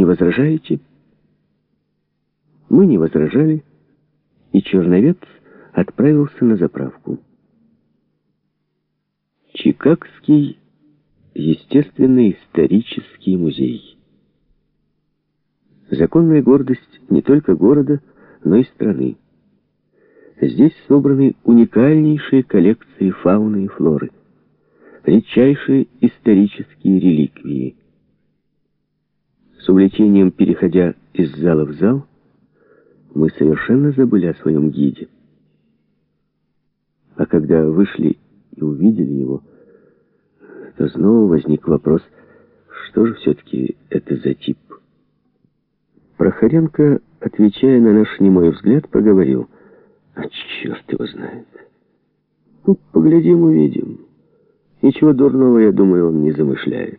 Не возражаете?» Мы не возражали, и черновец отправился на заправку. Чикагский естественно-исторический музей. Законная гордость не только города, но и страны. Здесь собраны уникальнейшие коллекции фауны и флоры, редчайшие исторические реликвии. Увлечением переходя из зала в зал, мы совершенно забыли о своем гиде. А когда вышли и увидели его, то снова возник вопрос, что же все-таки это за тип? Прохоренко, отвечая на наш немой взгляд, проговорил, «А черт его знает! Ну, поглядим, увидим. Ничего дурного, я думаю, он не замышляет.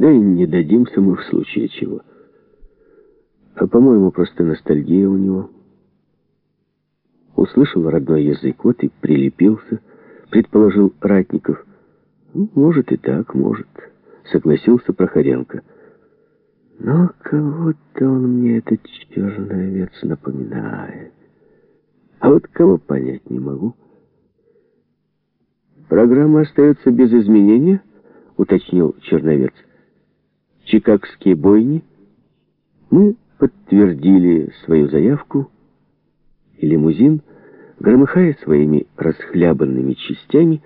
Да и не дадимся мы в случае чего». А, по-моему, просто ностальгия у него. Услышал родной язык, вот и прилепился, предположил Ратников. Ну, может и так, может, согласился Прохоренко. Но кого-то он мне этот черный овец напоминает. А вот кого понять не могу. Программа остается без изменения, уточнил Черновец. Чикагские бойни. Мы подтвердили свою заявку, и лимузин, громыхая своими расхлябанными частями,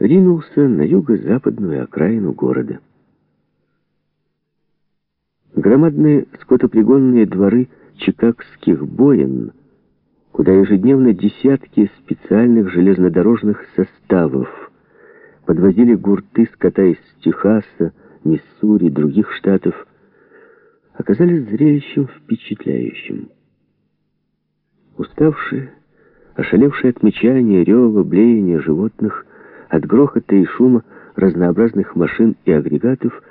ринулся на юго-западную окраину города. Громадные скотопригонные дворы чикагских боен, куда ежедневно десятки специальных железнодорожных составов подвозили гурты скота из Техаса, Миссури, других штатов, оказались зрелищем впечатляющим. Уставшие, ошалевшие от мечания, рева, блеяния животных, от грохота и шума разнообразных машин и агрегатов,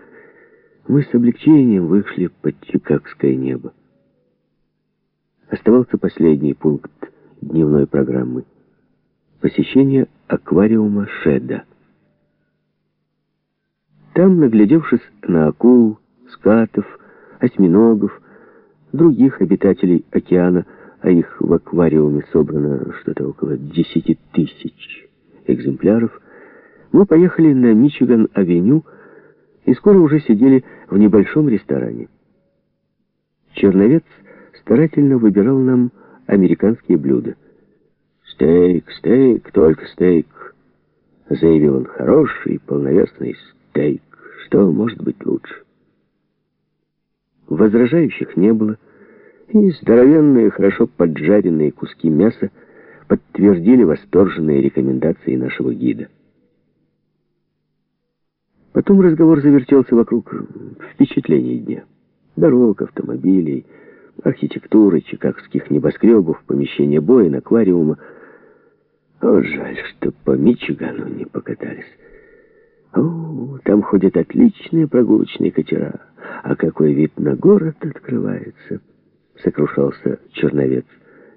мы с облегчением вышли под чикагское небо. Оставался последний пункт дневной программы — посещение аквариума Шеда. Там, наглядевшись на акул, скатов, осьминогов, других обитателей океана, а их в аквариуме собрано что-то около 10 тысяч экземпляров, мы поехали на Мичиган-авеню и скоро уже сидели в небольшом ресторане. Черновец старательно выбирал нам американские блюда. «Стейк, стейк, только стейк», — заявил он, — «хороший, полновесный стейк. Что может быть лучше?» Возражающих не было, и здоровенные, хорошо поджаренные куски мяса подтвердили восторженные рекомендации нашего гида. Потом разговор завертелся вокруг впечатлений дня. Дорог, автомобилей, архитектуры, чикагских небоскребов, помещения боя, аквариума. О, жаль, что по Мичигану не покатались. О, там ходят отличные прогулочные катера. А какой вид на город открывается, сокрушался черновец.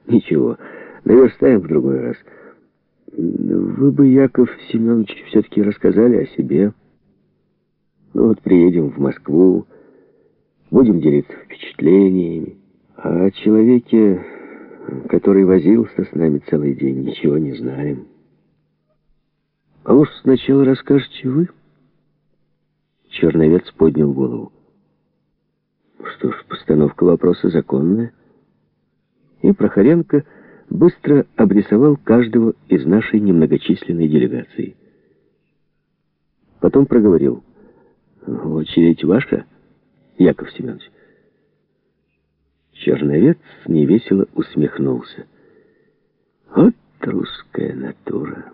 Ничего, наверстаем в другой раз. Вы бы, Яков Семенович, все-таки рассказали о себе. Ну вот приедем в Москву, будем делиться впечатлениями. А о человеке, который возился с нами целый день, ничего не знаем. А уж сначала расскажете вы. Черновец поднял голову. Что ж, постановка вопроса законная. И Прохоренко быстро обрисовал каждого из нашей немногочисленной делегации. Потом проговорил. «Очередь ваша, Яков Семенович?» Черновец невесело усмехнулся. «Вот русская натура!»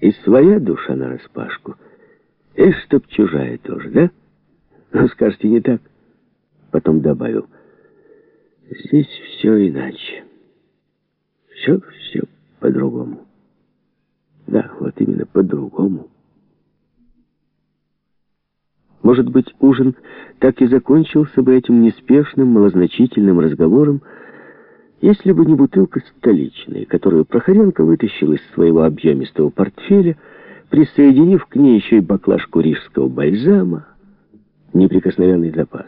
И своя душа нараспашку, и чтоб чужая тоже, да? Ну, скажете, не так? Потом добавил, здесь все иначе. Все, все по-другому. Да, вот именно по-другому. Может быть, ужин так и закончился бы этим неспешным, малозначительным разговором, если бы не бутылка столичная, которую Прохоренко вытащил из своего объемистого портфеля, присоединив к ней еще и баклажку рижского бальзама, неприкосновенный запас.